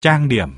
trang điểm.